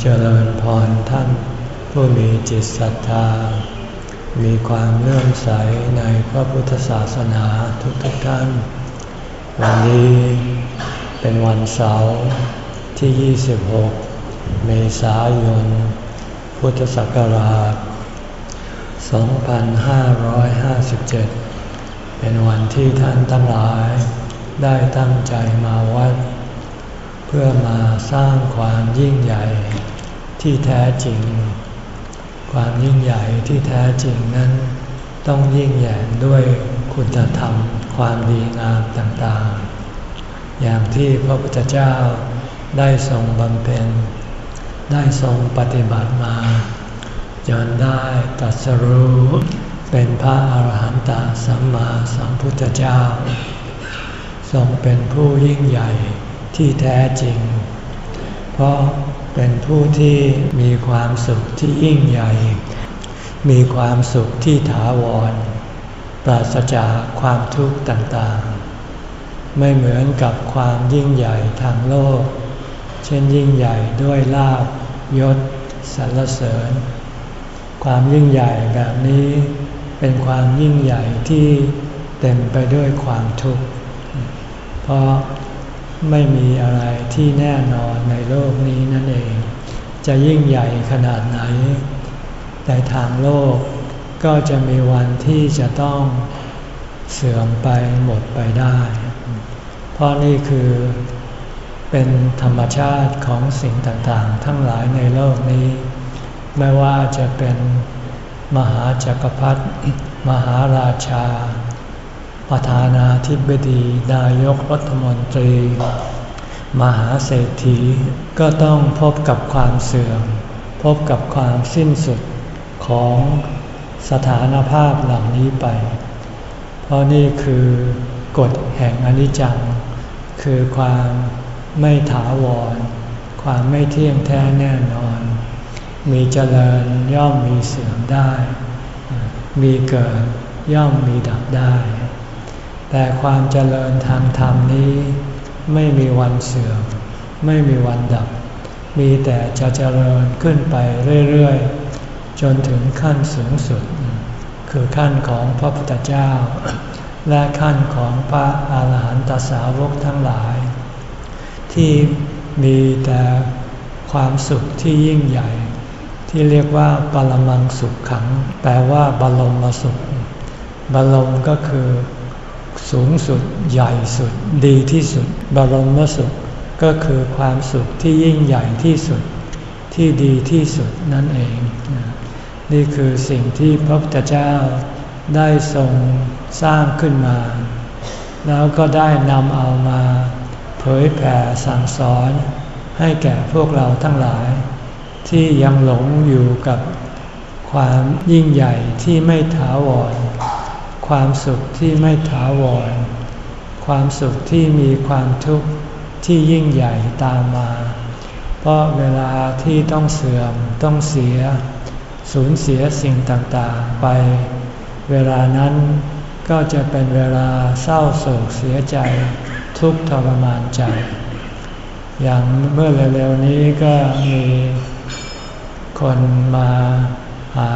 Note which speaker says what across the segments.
Speaker 1: เจริญพรท่าน ผู้มีจิตศรัทธา มีความเลื่อมใสในพระพุทธศาสนาทุกๆทท่าน วันนี้เป็นวันเสาร์ที่ 26 เมษายน พุทธศักราช 2557 เป็นวันที่ท่านทั้งหลายได้ตั้งใจมาวัด เพื่อมาสร้างความยิ่งใหญ่ ที่แท้จริง ความยิ่งใหญ่ที่แท้จริงนั้น ต้องยิ่งใหญ่ด้วยคุณธรรม ความดีงามต่างๆ อย่างที่พระพุทธเจ้าได้ทรงบำเพ็ญ ได้ทรงปฏิบัติมาจนได้ตัดสรู้เป็นพระอาหารหันตสัมมาสัมพุทธเจ้า ทรงเป็นผู้ยิ่งใหญ่ที่แท้จริง เพราะ เป็นผู้ที่มีความสุขที่ยิ่งใหญ่ มีความสุขที่ถาวร ปราศจากความทุกข์ต่างๆ ไม่เหมือนกับความยิ่งใหญ่ทางโลก เช่นยิ่งใหญ่ด้วยลาบยศสรรเสริญ ความยิ่งใหญ่แบบนี้เป็นความยิ่งใหญ่ที่เต็มไปด้วยความทุกข์ เพราะ ไม่มีอะไรที่แน่นอนในโลกนี้นั่นเอง จะยิ่งใหญ่ขนาดไหน แต่ทางโลกก็จะมีวันที่จะต้องเสื่อมไปหมดไปได้ เพราะนี่คือเป็นธรรมชาติของสิ่งต่างๆ ทั้งหลายในโลกนี้ ไม่ว่าจะเป็นมหาจักรพรรดิมหาราชา ประธานาธิบดีนายกรัฐมนตรี มหาเศรษฐีก็ต้องพบกับความเสื่อม พบกับความสิ้นสุดของสถานภาพเหล่านี้ไป เพราะนี่คือกฎแห่งอนิจจัง คือความไม่ถาวร ความไม่เที่ยงแท้แน่นอน มีเจริญย่อมมีเสื่อมได้ มีเกิดย่อมมีดับได้ แต่ความเจริญทางธรรมนี้ ไม่มีวันเสื่อม ไม่มีวันดับ มีแต่จะเจริญขึ้นไปเรื่อยๆ จนถึงขั้นสูงสุด คือขั้นของพระพุทธเจ้า และขั้นของพระอาหารหันตสาวกทั้งหลาย ที่มีแต่ความสุขที่ยิ่งใหญ่ ที่เรียกว่าปรมังสุขขัง แปลว่าบรมสุข บรมก็คือ สูงสุด ใหญ่สุด ดีที่สุด บรมสุข ก็คือความสุขที่ยิ่งใหญ่ที่สุด ที่ดีที่สุดนั่นเอง นี่คือสิ่งที่พระพุทธเจ้าได้ทรงสร้างขึ้นมา แล้วก็ได้นำเอามา เผยแผ่สั่งสอนให้แก่พวกเราทั้งหลาย ที่ยังหลงอยู่กับความยิ่งใหญ่ที่ไม่ถาวร ความสุขที่ไม่ถาวร ความสุขที่มีความทุกข์ที่ยิ่งใหญ่ตามมา เพราะเวลาที่ต้องเสื่อมต้องเสีย สูญเสียสิ่งต่างๆไป เวลานั้นก็จะเป็นเวลาเศร้าโศกเสียใจ ทุกข์ทรมานใจ อย่างเมื่อเร็วๆนี้ก็มีคนมาหา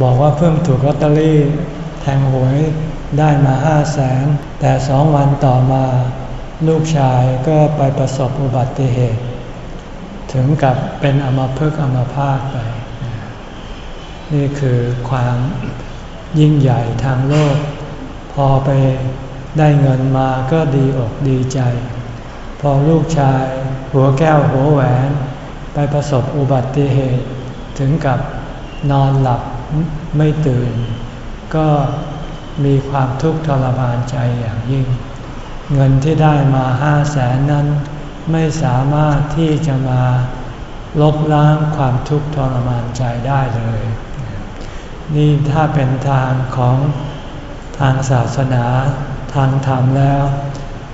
Speaker 1: บอกว่าเพิ่งถูกลอตเตอรี่แทงหวยได้มาห้าแสนแต่สองวันต่อมา ลูกชายก็ไปประสบอุบัติเหตุ ถึงกับเป็นอมภพอมภาตไป นี่คือความยิ่งใหญ่ทางโลก พอไปได้เงินมาก็ดีอกดีใจ พอลูกชายหัวแก้วหัวแหวน ไปประสบอุบัติเหตุ ถึงกับนอนหลับ ไม่ตื่น ก็มีความทุกข์ทรมานใจอย่างยิ่ง เงินที่ได้มาห้าแสนนั้น ไม่สามารถที่จะมาลบล้างความทุกข์ทรมานใจได้เลย นี่ถ้าเป็นทางของทางศาสนาทางธรรมแล้ว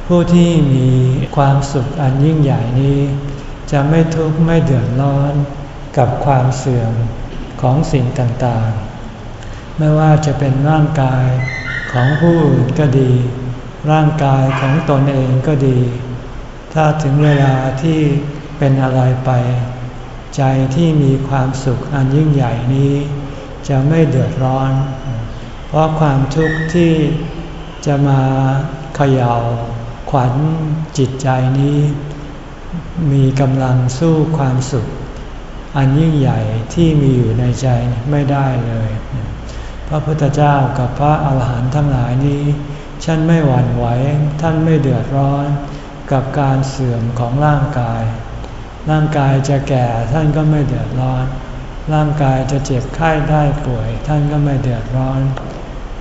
Speaker 1: ผู้ที่มีความสุขอันยิ่งใหญ่นี้ จะไม่ทุกข์ไม่เดือดร้อนกับความเสื่อม ของสิ่งต่างๆ ไม่ว่าจะเป็นร่างกายของผู้อื่นก็ดี ร่างกายของตนเองก็ดี ถ้าถึงเวลาที่เป็นอะไรไป ใจที่มีความสุขอันยิ่งใหญ่นี้ จะไม่เดือดร้อน เพราะความทุกข์ที่จะมาเขย่าขวัญจิตใจนี้ มีกำลังสู้ความสุข อันยิ่งใหญ่ที่มีอยู่ในใจไม่ได้เลย พระพุทธเจ้ากับพระอาหารหันต์ทั้งหลายนี้ฉันไม่หวั่นไหวท่านไม่เดือดร้อนกับการเสื่อมของร่างกาย ร่างกายจะแก่ท่านก็ไม่เดือดร้อน ร่างกายจะเจ็บไข้ได้ป่วย ท่านก็ไม่เดือดร้อน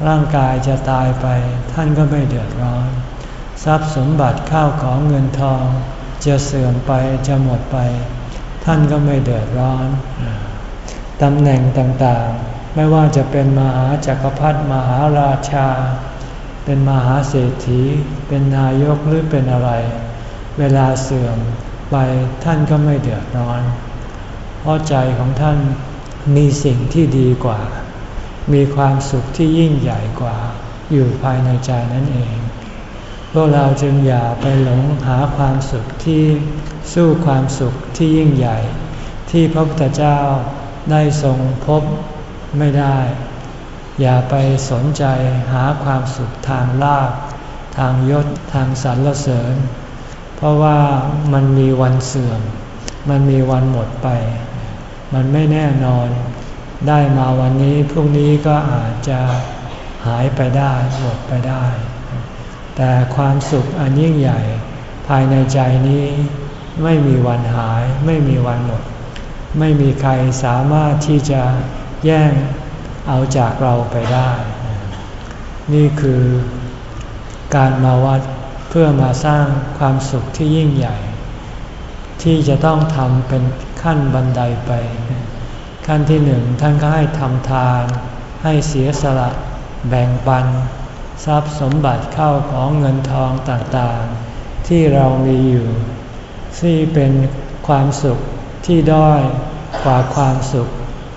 Speaker 1: ร่างกายจะตายไป ท่านก็ไม่เดือดร้อน ทรัพย์สมบัติข้าวของเงินทอง จะเสื่อมไปจะหมดไป ท่านก็ไม่เดือดร้อนตำแหน่งต่างๆ ไม่ว่าจะเป็นมหาจักรพรรดิมหาราชา เป็นมหาเศรษฐี เป็นนายกหรือเป็นอะไร เวลาเสื่อมไปท่านก็ไม่เดือดร้อน เพราะใจของท่านมีสิ่งที่ดีกว่า มีความสุขที่ยิ่งใหญ่กว่า อยู่ภายในใจนั่นเอง วกเราจึงอย่าไปหลงหาความสุขที่สู้ความสุขที่ยิ่งใหญ่ ที่พระพุทธเจ้าได้ทรงพบไม่ได้ อย่าไปสนใจหาความสุขทางลาภทางยศทางสรรเสริญ เพราะว่ามันมีวันเสื่อม มันมีวันหมดไป มันไม่แน่นอน ได้มาวันนี้พรุ่งนี้ก็อาจจะหายไปได้หมดไปได้ แต่ความสุขอันยิ่งใหญ่ ภายในใจนี้ไม่มีวันหาย ไม่มีวันหมด ไม่มีใครสามารถที่จะแย่งเอาจากเราไปได้ นี่คือการมาวัดเพื่อมาสร้างความสุขที่ยิ่งใหญ่ ที่จะต้องทำเป็นขั้นบันไดไป ขั้นที่หนึ่งท่านก็ให้ทำทาน ให้เสียสละ แบ่งปัน ทรัพย์สมบัติเข้าของเงินทองต่างๆ ที่เรามีอยู่ ที่เป็นความสุขที่ด้อยกว่าความสุข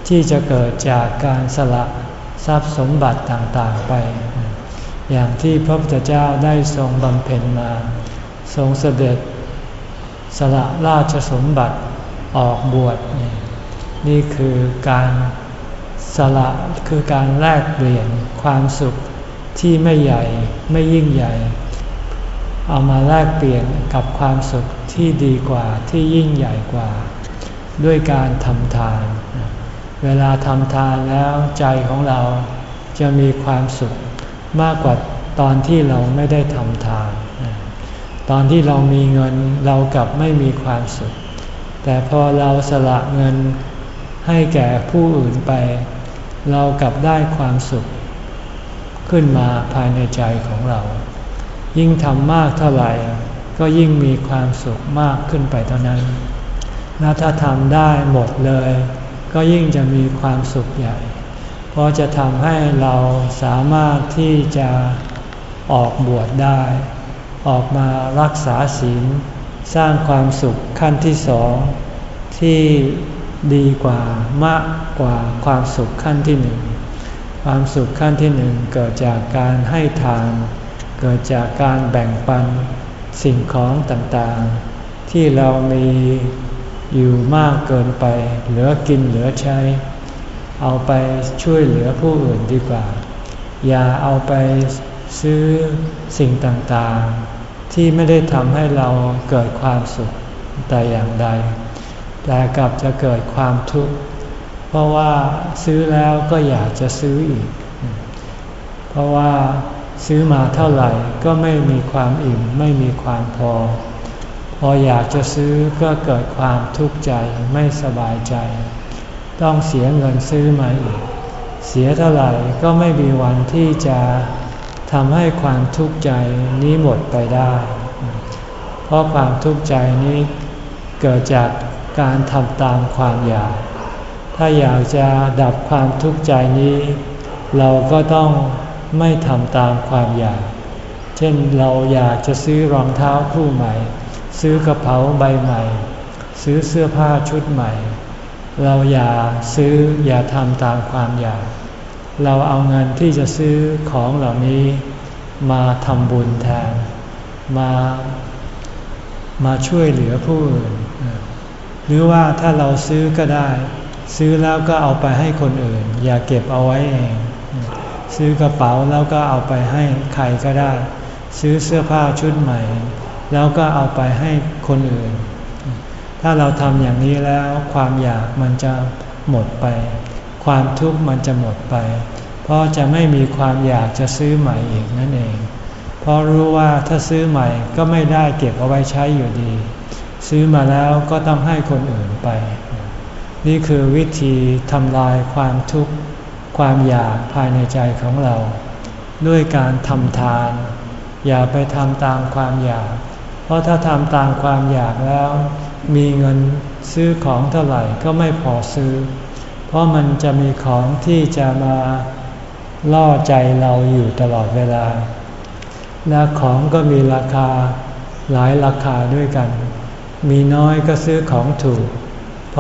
Speaker 1: ที่จะเกิดจากการสละทรัพย์สมบัติต่างๆไป อย่างที่พระพุทธเจ้าได้ทรงบำเพ็ญมา ทรงเสด็จสละราชสมบัติออกบวชนี่คือการสละคือการแลกเปลี่ยนความสุข ที่ไม่ใหญ่ไม่ยิ่งใหญ่ เอามาแลกเปลี่ยนกับความสุขที่ดีกว่าที่ยิ่งใหญ่กว่า ด้วยการทำทาน เวลาทำทานแล้วใจของเราจะมีความสุขมากกว่าตอนที่เราไม่ได้ทำทาน ตอนที่เรามีเงินเรากลับไม่มีความสุข แต่พอเราสละเงินให้แก่ผู้อื่นไป เรากลับได้ความสุข ขึ้นมาภายในใจของเรา ยิ่งทำมากเท่าไหร่ ก็ยิ่งมีความสุขมากขึ้นไปเท่านั้นและถ้าทำได้หมดเลย ก็ยิ่งจะมีความสุขใหญ่ เพราะจะทำให้เราสามารถที่จะออกบวชได้ ออกมารักษาศีลสร้างความสุขขั้นที่สองที่ดีกว่ามากกว่าความสุขขั้นที่หนึ่ง ความสุขขั้นที่หนึ่งเกิดจากการให้ทาน เกิดจากการแบ่งปันสิ่งของต่างๆ ที่เรามีอยู่มากเกินไป เหลือกินเหลือใช้ เอาไปช่วยเหลือผู้อื่นดีกว่า อย่าเอาไปซื้อสิ่งต่างๆ ที่ไม่ได้ทำให้เราเกิดความสุขแต่อย่างใด แต่กลับจะเกิดความทุกข์ เพราะว่าซื้อแล้วก็อยากจะซื้ออีก เพราะว่าซื้อมาเท่าไหร่ก็ไม่มีความอิ่มไม่มีความพอ พออยากจะซื้อก็เกิดความทุกข์ใจไม่สบายใจ ต้องเสียเงินซื้อมาอีก เสียเท่าไหร่ก็ไม่มีวันที่จะทำให้ความทุกข์ใจนี้หมดไปได้ เพราะความทุกข์ใจนี้เกิดจากการทำตามความอยาก ถ้าอยากจะดับความทุกข์ใจนี้ เราก็ต้องไม่ทำตามความอยาก เช่นเราอยากจะซื้อรองเท้าคู่ใหม่ ซื้อกระเป๋าใบใหม่ ซื้อเสื้อผ้าชุดใหม่ เราอย่าซื้ออย่าทำตามความอยาก เราเอาเงินที่จะซื้อของเหล่านี้ มาทำบุญแทน มามาช่วยเหลือผู้อื่น หรือว่าถ้าเราซื้อก็ได้ ซื้อแล้วก็เอาไปให้คนอื่น อย่าเก็บเอาไว้เอง ซื้อกระเป๋าแล้วก็เอาไปให้ใครก็ได้ ซื้อเสื้อผ้าชุดใหม่ แล้วก็เอาไปให้คนอื่น ถ้าเราทำอย่างนี้แล้วความอยากมันจะหมดไป ความทุกข์มันจะหมดไป เพราะจะไม่มีความอยากจะซื้อใหม่อีกนั่นเอง เพราะรู้ว่าถ้าซื้อใหม่ก็ไม่ได้เก็บเอาไว้ใช้อยู่ดี ซื้อมาแล้วก็ต้องให้คนอื่นไป นี่คือวิธีทำลายความทุกข์ความอยากภายในใจของเรา ด้วยการทำทาน อย่าไปทำตามความอยาก เพราะถ้าทำตามความอยากแล้ว มีเงินซื้อของเท่าไหร่ก็ไม่พอซื้อ เพราะมันจะมีของที่จะมาล่อใจเราอยู่ตลอดเวลา และของก็มีราคาหลายราคาด้วยกัน มีน้อยก็ซื้อของถูก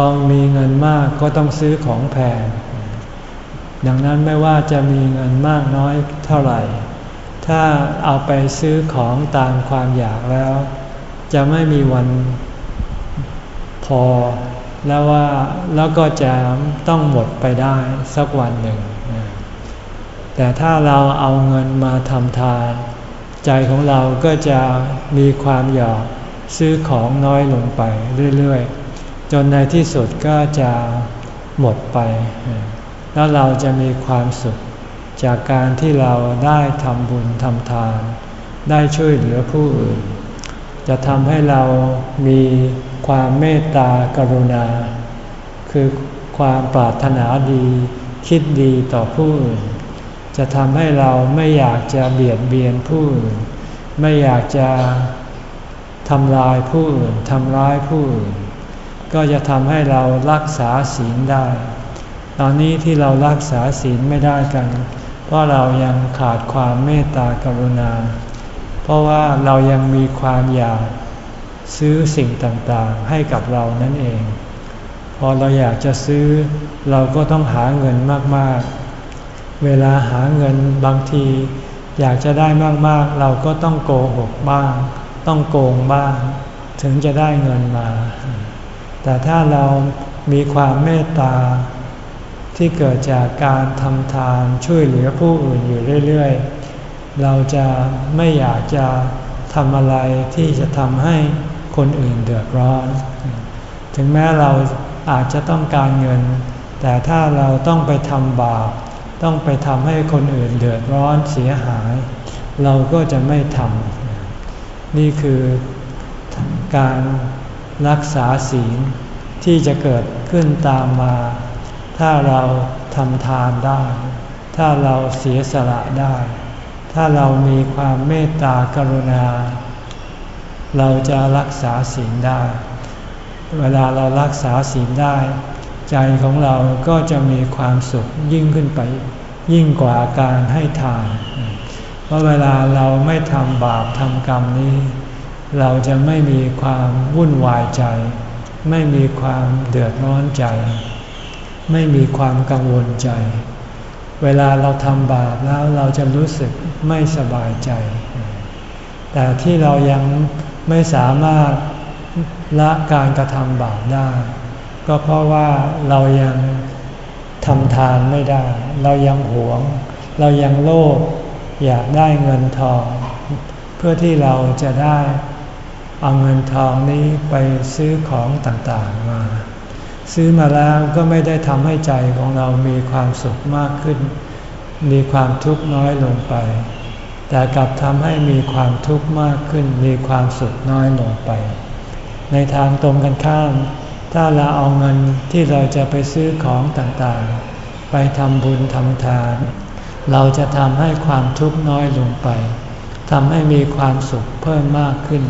Speaker 1: อมีเงินมากก็ต้องซื้อของแพง ดังนั้นไม่ว่าจะมีเงินมากน้อยเท่าไหร่ ถ้าเอาไปซื้อของตามความอยากแล้ว จะไม่มีวันพอ แล้วว่าแล้วก็จะต้องหมดไปได้สักวันหนึ่ง แต่ถ้าเราเอาเงินมาทำทาน ใจของเราก็จะมีความอยากซื้อของน้อยลงไปเรื่อยๆ จนในที่สุดก็จะหมดไป แล้วเราจะมีความสุข จากการที่เราได้ทำบุญทำทาน ได้ช่วยเหลือผู้อื่น จะทำให้เรามีความเมตตากรุณา คือความปรารถนาดีคิดดีต่อผู้อื่น จะทำให้เราไม่อยากจะเบียดเบียนผู้อื่น ไม่อยากจะทำลายผู้อื่นทำร้ายผู้อื่น ก็จะทำให้เรารักษาศีลได้ ตอนนี้ที่เรารักษาศีลไม่ได้กัน เพราะเรายังขาดความเมตตากรุณา เพราะว่าเรายังมีความอยากซื้อสิ่งต่างๆให้กับเรานั่นเอง พอเราอยากจะซื้อ เราก็ต้องหาเงินมากๆ เวลาหาเงินบางที อยากจะได้มากๆ เราก็ต้องโกหกบ้าง ต้องโกงบ้าง ถึงจะได้เงินมา แต่ถ้าเรามีความเมตตาที่เกิดจากการทำทานช่วยเหลือผู้อื่นอยู่เรื่อยๆ เราจะไม่อยากจะทำอะไรที่จะทำให้คนอื่นเดือดร้อน ถึงแม้เราอาจจะต้องการเงิน แต่ถ้าเราต้องไปทำบาป ต้องไปทำให้คนอื่นเดือดร้อนเสียหาย เราก็จะไม่ทำนี่คือการ รักษาศีลที่จะเกิดขึ้นตามมา ถ้าเราทำทานได้ ถ้าเราเสียสละได้ ถ้าเรามีความเมตตากรุณา เราจะรักษาศีลได้ เวลาเรารักษาศีลได้ ใจของเราก็จะมีความสุขยิ่งขึ้นไป ยิ่งกว่าการให้ทาน เพราะเวลาเราไม่ทำบาปทำกรรมนี้ เราจะไม่มีความวุ่นวายใจ ไม่มีความเดือดร้อนใจ ไม่มีความกังวลใจ เวลาเราทำบาปแล้วเราจะรู้สึกไม่สบายใจ แต่ที่เรายังไม่สามารถละการกระทำบาปได้ ก็เพราะว่าเรายังทำทานไม่ได้ เรายังหวง เรายังโลภอยากได้เงินทอง เพื่อที่เราจะได้ เอาเงินทองนี้ไปซื้อของต่างๆมา ซื้อมาแล้วก็ไม่ได้ทำให้ใจของเรามีความสุขมากขึ้น มีความทุกข์น้อยลงไป แต่กลับทำให้มีความทุกข์มากขึ้น มีความสุขน้อยลงไป ในทางตรงกันข้าม ถ้าเราเอาเงินที่เราจะไปซื้อของต่างๆ ไปทำบุญทำทาน เราจะทำให้ความทุกข์น้อยลงไปทำให้มีความสุขเพิ่มมากขึ้น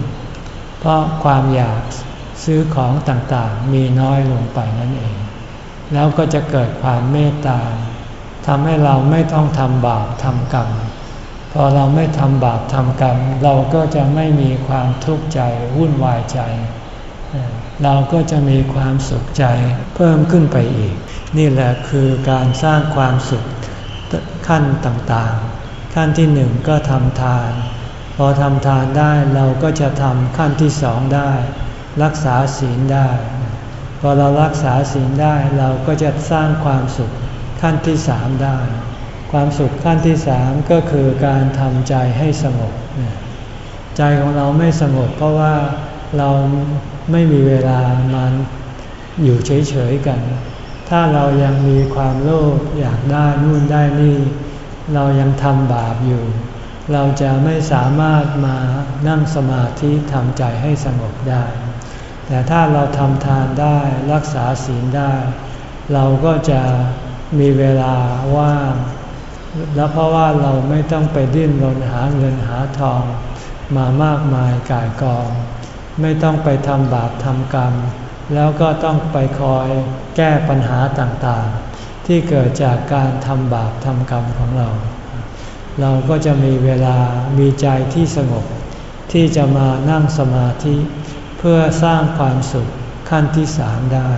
Speaker 1: เพราะความอยากซื้อของต่างๆ มีน้อยลงไปนั่นเอง แล้วก็จะเกิดความเมตตาทำให้เราไม่ต้องทำบาปทำกรรม พอเราไม่ทำบาปทำกรรม เราก็จะไม่มีความทุกข์ใจวุ่นวายใจ เราก็จะมีความสุขใจเพิ่มขึ้นไปอีก นี่แหละคือการสร้างความสุขขั้นต่างๆ ขั้นที่หนึ่งก็ทำทาน พอทำทานได้เราก็จะทำขั้นที่สองได้ รักษาศีลได้ พอเรารักษาศีลได้เราก็จะสร้างความสุขขั้นที่สามได้ ความสุขขั้นที่สามก็คือการทำใจให้สงบใจของเราไม่สงบเพราะว่าเราไม่มีเวลามันอยู่เฉยๆกัน ถ้าเรายังมีความโลภอยากได้นู่นได้นี่ เรายังทำบาปอยู่ เราจะไม่สามารถมานั่งสมาธิทำใจให้สงบได้ แต่ถ้าเราทำทานได้รักษาศีลได้ เราก็จะมีเวลาว่าง แล้วเพราะว่าเราไม่ต้องไปดิ้นรนหาเงินหาทอง มามากมายกายกอง ไม่ต้องไปทำบาปทำกรรม แล้วก็ต้องไปคอยแก้ปัญหาต่างๆ ที่เกิดจากการทำบาปทำกรรมของเรา เราก็จะมีเวลามีใจที่สงบ ที่จะมานั่งสมาธิ เพื่อสร้างความสุขขั้นที่สามได้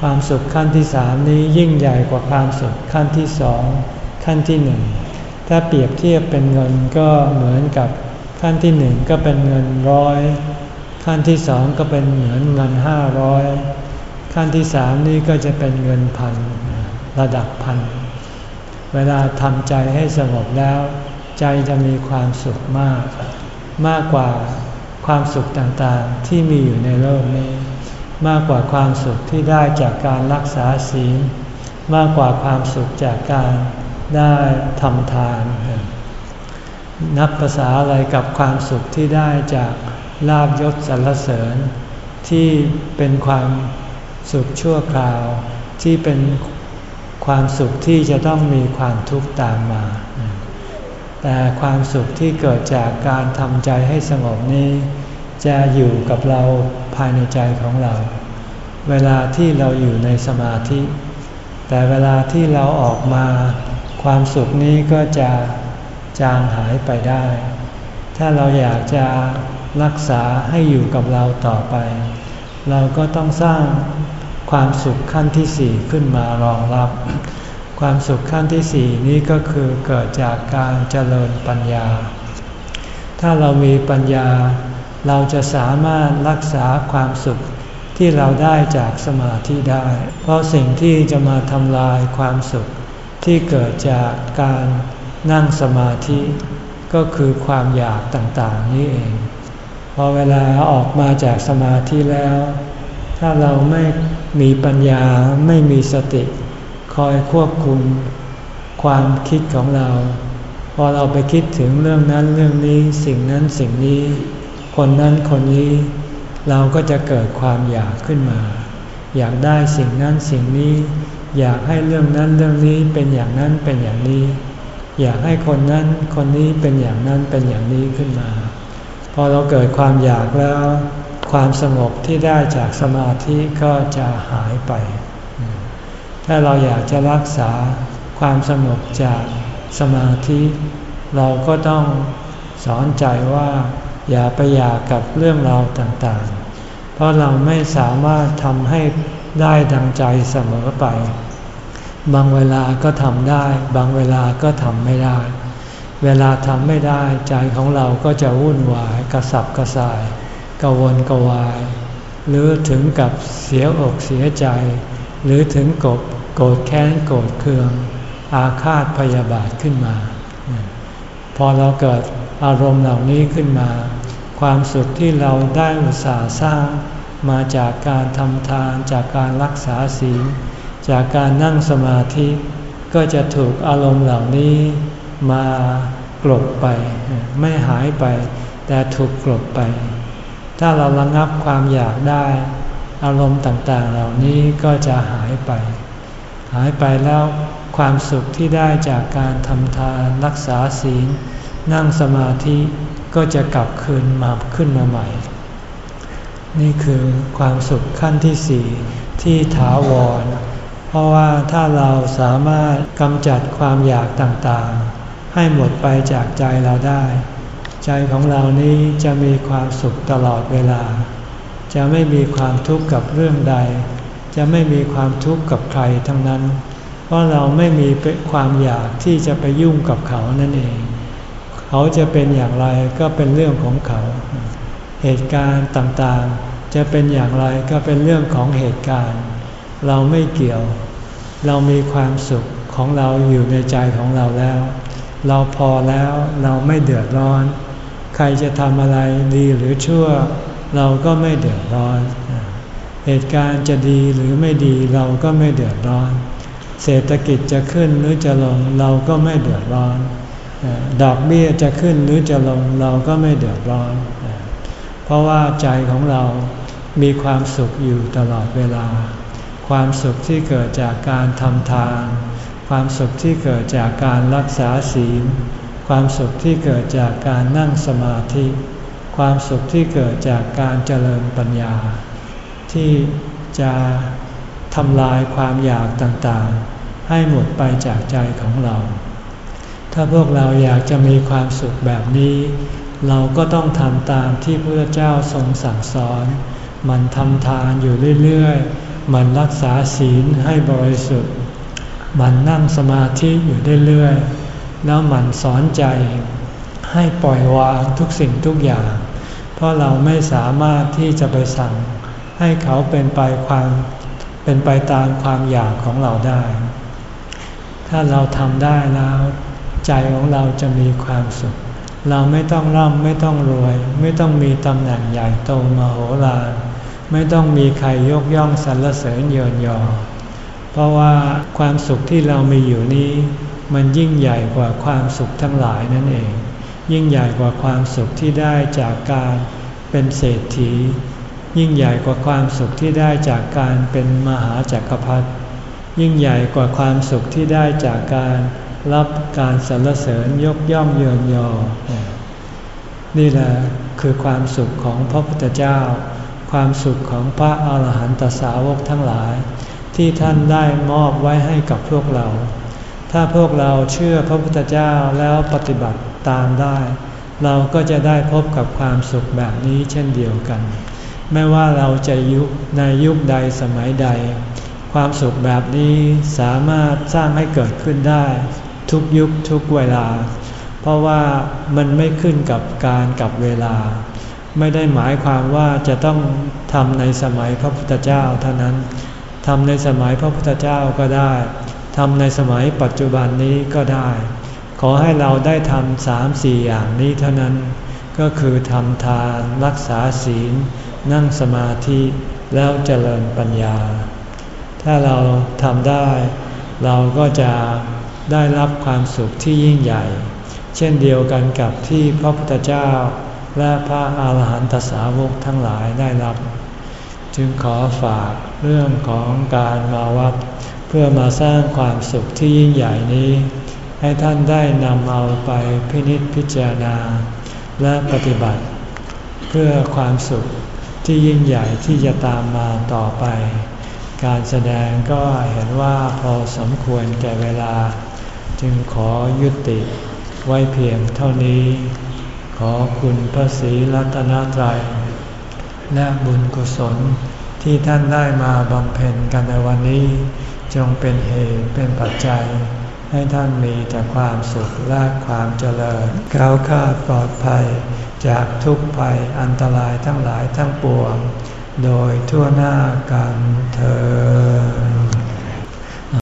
Speaker 1: ความสุขขั้นที่สามนี้ยิ่งใหญ่กว่าความสุขขั้นที่สองขั้นที่หนึ่งถ้าเปรียบเทียบเป็นเงินก็เหมือนกับขั้นที่หนึ่งก็เป็นเงินร้อยขั้นที่สองก็เป็นเหมือนเงินห้าร้อยขั้นที่สามนี้ก็จะเป็นเงินพันระดับพัน เวลาทำใจให้สงบแล้ว ใจจะมีความสุขมาก มากกว่าความสุขต่างๆที่มีอยู่ในโลกนี้ มากกว่าความสุขที่ได้จากการรักษาศีล มากกว่าความสุขจากการได้ทำทาน นับภาษาอะไรกับความสุขที่ได้จากลาบยศสรรเสริญ ที่เป็นความสุขชั่วคราว ที่เป็น ความสุขที่จะต้องมีความทุกข์ตามมา แต่ความสุขที่เกิดจากการทำใจให้สงบนี้ จะอยู่กับเราภายในใจของเรา เวลาที่เราอยู่ในสมาธิ แต่เวลาที่เราออกมา ความสุขนี้ก็จะจางหายไปได้ ถ้าเราอยากจะรักษาให้อยู่กับเราต่อไป เราก็ต้องสร้าง ความสุขขั้นที่สี่ขึ้นมารองรับ ความสุขขั้นที่สี่นี้ก็คือเกิดจากการเจริญปัญญา ถ้าเรามีปัญญา เราจะสามารถรักษาความสุขที่เราได้จากสมาธิได้ เพราะสิ่งที่จะมาทำลายความสุขที่เกิดจากการนั่งสมาธิ ก็คือความอยากต่างๆ นี้เอง พอเวลาออกมาจากสมาธิแล้ว ถ้าเราไม่ มีปัญญาไม่มีสติ คอยควบคุมความคิดของเรา พอเราไปคิดถึงเรื่องนั้นเรื่องนี้สิ่งนั้นสิ่งนี้ คนนั้นคนนี้ เราก็จะเกิดความอยากขึ้นมา อยากได้สิ่งนั้นสิ่งนี้ อยากให้เรื่องนั้นเรื่องนี้เป็นอย่างนั้นเป็นอย่างนี้ อยากให้คนนั้นคนนี้เป็นอย่างนั้นเป็นอย่างนี้ขึ้นมา พอเราเกิดความอยากแล้ว ความสงบที่ได้จากสมาธิก็จะหายไป ถ้าเราอยากจะรักษาความสงบจากสมาธิ เราก็ต้องสอนใจว่าอย่าไปอยากกับเรื่องราวต่างๆ เพราะเราไม่สามารถทำให้ได้ดังใจเสมอไป บางเวลาก็ทำได้ บางเวลาก็ทำไม่ได้ เวลาทำไม่ได้ใจของเราก็จะวุ่นวายกระสับกระส่าย กวนกวาย หรือถึงกับเสียอกเสียใจ หรือถึงกบโกรธแค้นโกรธเคือง อาฆาตพยาบาทขึ้นมา พอเราเกิดอารมณ์เหล่านี้ขึ้นมา ความสุขที่เราได้อุตสาห์สร้างมาจากการทำทานจากการรักษาศีลจากการนั่งสมาธิ ก็จะถูกอารมณ์เหล่านี้มากลบไป ไม่หายไป แต่ถูกกลบไป ถ้าเราระงับความอยากได้ อารมณ์ต่างๆ เหล่านี้ก็จะหายไป หายไปแล้วความสุขที่ได้จากการทำทานรักษาศีล นั่งสมาธิก็จะกลับคืนมาขึ้นมาใหม่ นี่คือความสุขขั้นที่สี่ที่ถาวร เพราะว่าถ้าเราสามารถกำจัดความอยากต่างๆ ให้หมดไปจากใจเราได้ ใจของเรานี้จะมีความสุขตลอดเวลา จะไม่มีความทุกข์กับเรื่องใด จะไม่มีความทุกข์กับใครทั้งนั้น เพราะเราไม่มีความอยากที่จะไปยุ่งกับเขานั่นเอง เขาจะเป็นอย่างไรก็เป็นเรื่องของเขา เหตุการณ์ต่างๆ จะเป็นอย่างไรก็เป็นเรื่องของเหตุการณ์ เราไม่เกี่ยว เรามีความสุขของเราอยู่ในใจของเราแล้ว เราพอแล้วเราไม่เดือดร้อน รจะทำอะไรดีหรือชั่ว เราก็ไม่เดือดร้อน เหตุการณ์จะดีหรือไม่ดีเราก็ไม่เดือดร้อน เศรษฐกิจจะขึ้นหรือจะลงเราก็ไม่เดือดร้อน ดอกเบี้ยจะขึ้นหรือจะลงเราก็ไม่เดือดร้อน เพราะว่าใจของเรามีความสุขอยู่ตลอดเวลา ความสุขที่เกิดจากการทำทาน ความสุขที่เกิดจากการรักษาศีล ความสุขที่เกิดจากการนั่งสมาธิ ความสุขที่เกิดจากการเจริญปัญญา ที่จะทำลายความอยากต่างๆ ให้หมดไปจากใจของเรา ถ้าพวกเราอยากจะมีความสุขแบบนี้ เราก็ต้องทำตามที่พระเจ้าทรงสั่งสอนมันทำทานอยู่เรื่อยๆ มันรักษาศีลให้บริสุทธิ์ มันนั่งสมาธิอยู่เรื่อยๆ แล้วหมั่นสอนใจ ให้ปล่อยวางทุกสิ่งทุกอย่าง เพราะเราไม่สามารถที่จะไปสั่ง ให้เขาเป็นไปความเป็นไปตามความอยากของเราได้ ถ้าเราทำได้แล้ว ใจของเราจะมีความสุข เราไม่ต้องร่ำไม่ต้องรวย ไม่ต้องมีตำแหน่งใหญ่โตมโหฬารไม่ต้องมีใครยกย่องสรรเสริญเยินยอ เพราะว่าความสุขที่เรามีอยู่นี้ มันยิ่งใหญ่กว่าความสุขทั้งหลายนั่นเอง ยิ่งใหญ่กว่าความสุขที่ได้จากการเป็นเศรษฐี ยิ่งใหญ่กว่าความสุขที่ได้จากการเป็นมหาจักรพรรดิยิ่งใหญ่กว่าความสุขที่ได้จากการรับการสรรเสริญยกย่องเยินยอ นี่แหละคือความสุขของพระพุทธเจ้า ความสุขของพระอาหารหันตสาวกทั้งหลาย ที่ท่านได้มอบไว้ให้กับพวกเรา ถ้าพวกเราเชื่อพระพุทธเจ้าแล้วปฏิบัติตามได้ เราก็จะได้พบกับความสุขแบบนี้เช่นเดียวกัน ไม่ว่าเราจะยุในยุคใดสมัยใด ความสุขแบบนี้สามารถสร้างให้เกิดขึ้นได้ ทุกยุคทุกเวลา เพราะว่ามันไม่ขึ้นกับการกับเวลา ไม่ได้หมายความว่าจะต้องทำในสมัยพระพุทธเจ้าเท่านั้นทำในสมัยพระพุทธเจ้าก็ได้ ทำในสมัยปัจจุบันนี้ก็ได้ ขอให้เราได้ทำสามสี่อย่างนี้เท่านั้น ก็คือทำทานรักษาศีล นั่งสมาธิแล้วเจริญปัญญา ถ้าเราทำได้ เราก็จะได้รับความสุขที่ยิ่งใหญ่ เช่นเดียวกันกับที่พระพุทธเจ้า และพระอาหารหันตสาวกทั้งหลายได้รับ จึงขอฝากเรื่องของการมาวัด เพื่อมาสร้างความสุขที่ยิ่งใหญ่นี้ ให้ท่านได้นำเอาไปพินิจพิจารณา และปฏิบัติ เพื่อความสุขที่ยิ่งใหญ่ที่จะตามมาต่อไป การแสดงก็เห็นว่าพอสมควรแก่เวลา จึงขอยุติไว้เพียงเท่านี้ ขอคุณพระศรีรัตนตรัย และบุญกุศลที่ท่านได้มาบำเพ็ญกันในวันนี้ จงเป็นเหตุเป็นปัจจัย ให้ท่านมีแต่ความสุขและความเจริญก้าวข้าปลอดภัย จากทุกภัยอันตรายทั้งหลายทั้งปวง โดยทั่วหน้ากันเธอ